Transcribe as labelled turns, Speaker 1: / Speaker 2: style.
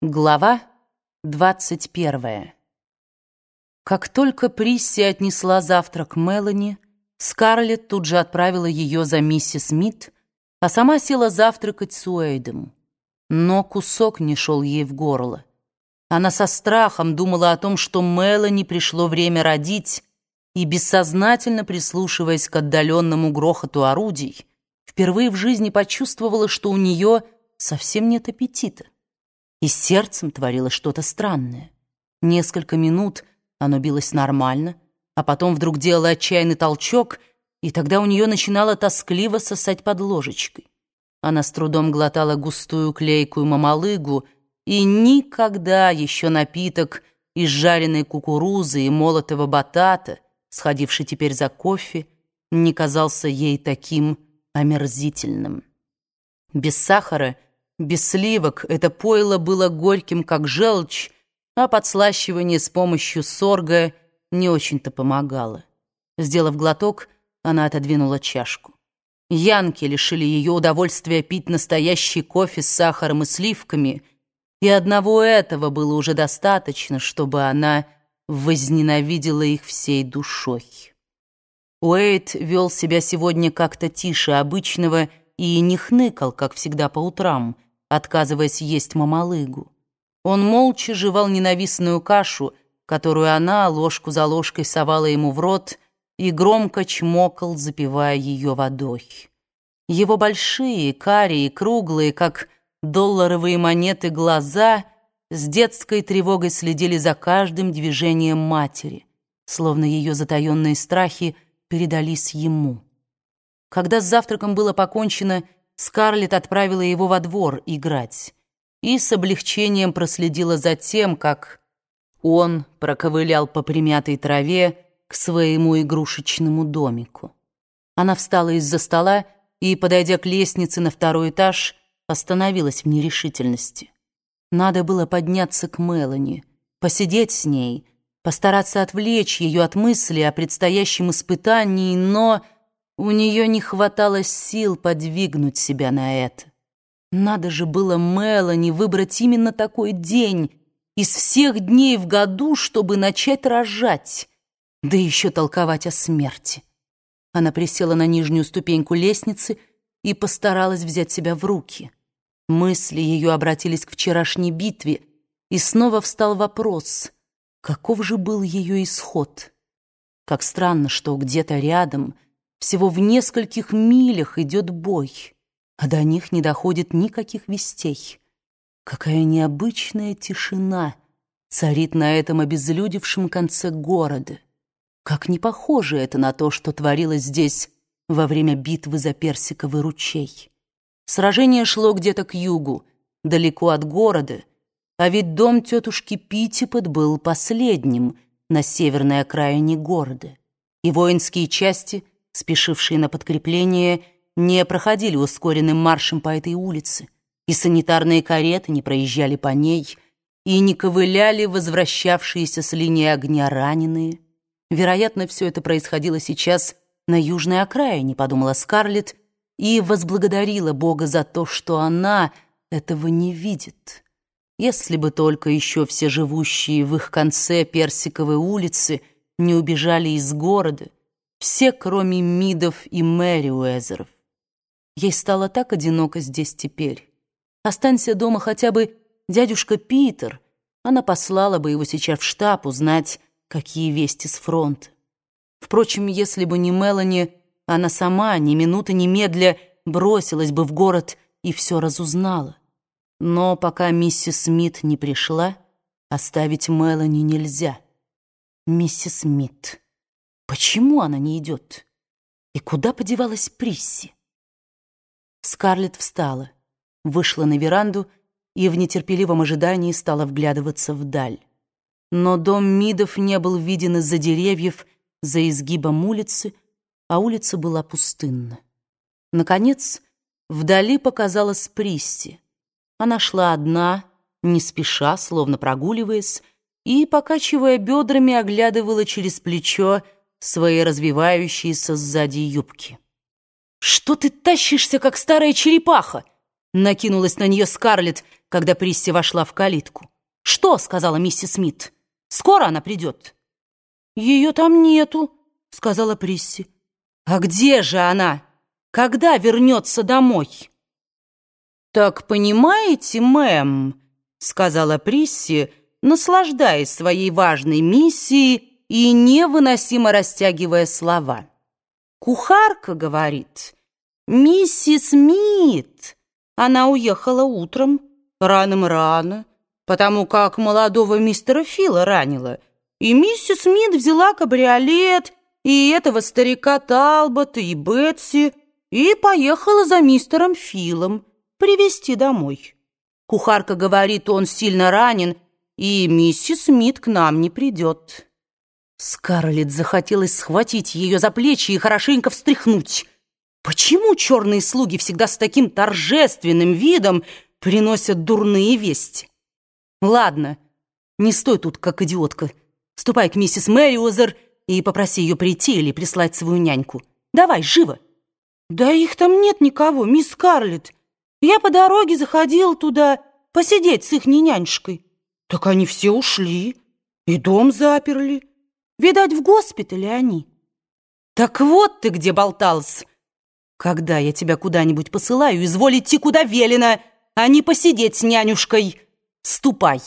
Speaker 1: Глава двадцать первая. Как только Присси отнесла завтрак Мелани, Скарлетт тут же отправила ее за миссис Смит, а сама села завтракать с Уэйдом. Но кусок не шел ей в горло. Она со страхом думала о том, что Мелани пришло время родить, и, бессознательно прислушиваясь к отдаленному грохоту орудий, впервые в жизни почувствовала, что у нее совсем нет аппетита и сердцем творилось что-то странное. Несколько минут оно билось нормально, а потом вдруг делало отчаянный толчок, и тогда у нее начинало тоскливо сосать под ложечкой. Она с трудом глотала густую клейкую мамалыгу, и никогда еще напиток из жареной кукурузы и молотого батата, сходивший теперь за кофе, не казался ей таким омерзительным. Без сахара — без сливок это пойло было горьким, как желчь, а подслащивание с помощью сорга не очень-то помогало. Сделав глоток, она отодвинула чашку. Янки лишили ее удовольствия пить настоящий кофе с сахаром и сливками, и одного этого было уже достаточно, чтобы она возненавидела их всей душой. Уэйт вел себя сегодня как-то тише обычного и не хныкал, как всегда по утрам — отказываясь есть мамалыгу. Он молча жевал ненавистную кашу, которую она ложку за ложкой совала ему в рот и громко чмокал, запивая ее водой. Его большие, карие, круглые, как долларовые монеты, глаза с детской тревогой следили за каждым движением матери, словно ее затаенные страхи передались ему. Когда с завтраком было покончено, Скарлетт отправила его во двор играть и с облегчением проследила за тем, как он проковылял по примятой траве к своему игрушечному домику. Она встала из-за стола и, подойдя к лестнице на второй этаж, остановилась в нерешительности. Надо было подняться к Мелани, посидеть с ней, постараться отвлечь ее от мысли о предстоящем испытании, но... У нее не хватало сил подвигнуть себя на это. Надо же было Мелани выбрать именно такой день из всех дней в году, чтобы начать рожать, да еще толковать о смерти. Она присела на нижнюю ступеньку лестницы и постаралась взять себя в руки. Мысли ее обратились к вчерашней битве, и снова встал вопрос, каков же был ее исход? Как странно, что где-то рядом — всего в нескольких милях идет бой, а до них не доходит никаких вестей. Какая необычная тишина царит на этом обезлюдевшем конце города. Как не похоже это на то, что творилось здесь во время битвы за Персиковый ручей. Сражение шло где-то к югу, далеко от города, а ведь дом тетушки Питтипот был последним на северной окраине города, и воинские части — спешившие на подкрепление, не проходили ускоренным маршем по этой улице, и санитарные кареты не проезжали по ней, и не ковыляли возвращавшиеся с линии огня раненые. Вероятно, все это происходило сейчас на южной окраине, подумала Скарлетт, и возблагодарила Бога за то, что она этого не видит. Если бы только еще все живущие в их конце Персиковой улицы не убежали из города, все, кроме Мидов и Мэри Уэзеров. Ей стало так одиноко здесь теперь. Останься дома хотя бы дядюшка Питер. Она послала бы его сейчас в штаб узнать, какие вести с фронта. Впрочем, если бы не Мелани, она сама ни минуты медля бросилась бы в город и все разузнала. Но пока миссис Смит не пришла, оставить Мелани нельзя. Миссис Смит... Почему она не идет? И куда подевалась Присси? Скарлетт встала, вышла на веранду и в нетерпеливом ожидании стала вглядываться вдаль. Но дом Мидов не был виден из-за деревьев, за изгибом улицы, а улица была пустынна. Наконец, вдали показалась Присси. Она шла одна, не спеша, словно прогуливаясь, и, покачивая бедрами, оглядывала через плечо свои развивающиеся сзади юбки. «Что ты тащишься, как старая черепаха?» Накинулась на нее Скарлетт, когда Присси вошла в калитку. «Что?» — сказала миссис Смит. «Скоро она придет». «Ее там нету», — сказала Присси. «А где же она? Когда вернется домой?» «Так понимаете, мэм», — сказала Присси, наслаждаясь своей важной миссией и невыносимо растягивая слова. «Кухарка говорит, миссис Мит, она уехала утром, раным-рано, потому как молодого мистера Фила ранила, и миссис Мит взяла кабриолет и этого старика Талбота и Бетси и поехала за мистером Филом привезти домой. Кухарка говорит, он сильно ранен, и миссис Смит к нам не придет. Скарлетт захотелось схватить ее за плечи и хорошенько встряхнуть. Почему черные слуги всегда с таким торжественным видом приносят дурные вести? Ладно, не стой тут, как идиотка. Ступай к миссис Мэриозер и попроси ее прийти или прислать свою няньку. Давай, живо. Да их там нет никого, мисс Скарлетт. Я по дороге заходил туда посидеть с их нянюшкой. Так они все ушли и дом заперли. Видать, в госпитале они. Так вот ты где болтался. Когда я тебя куда-нибудь посылаю, изволь идти куда велено, а не посидеть с нянюшкой. Ступай.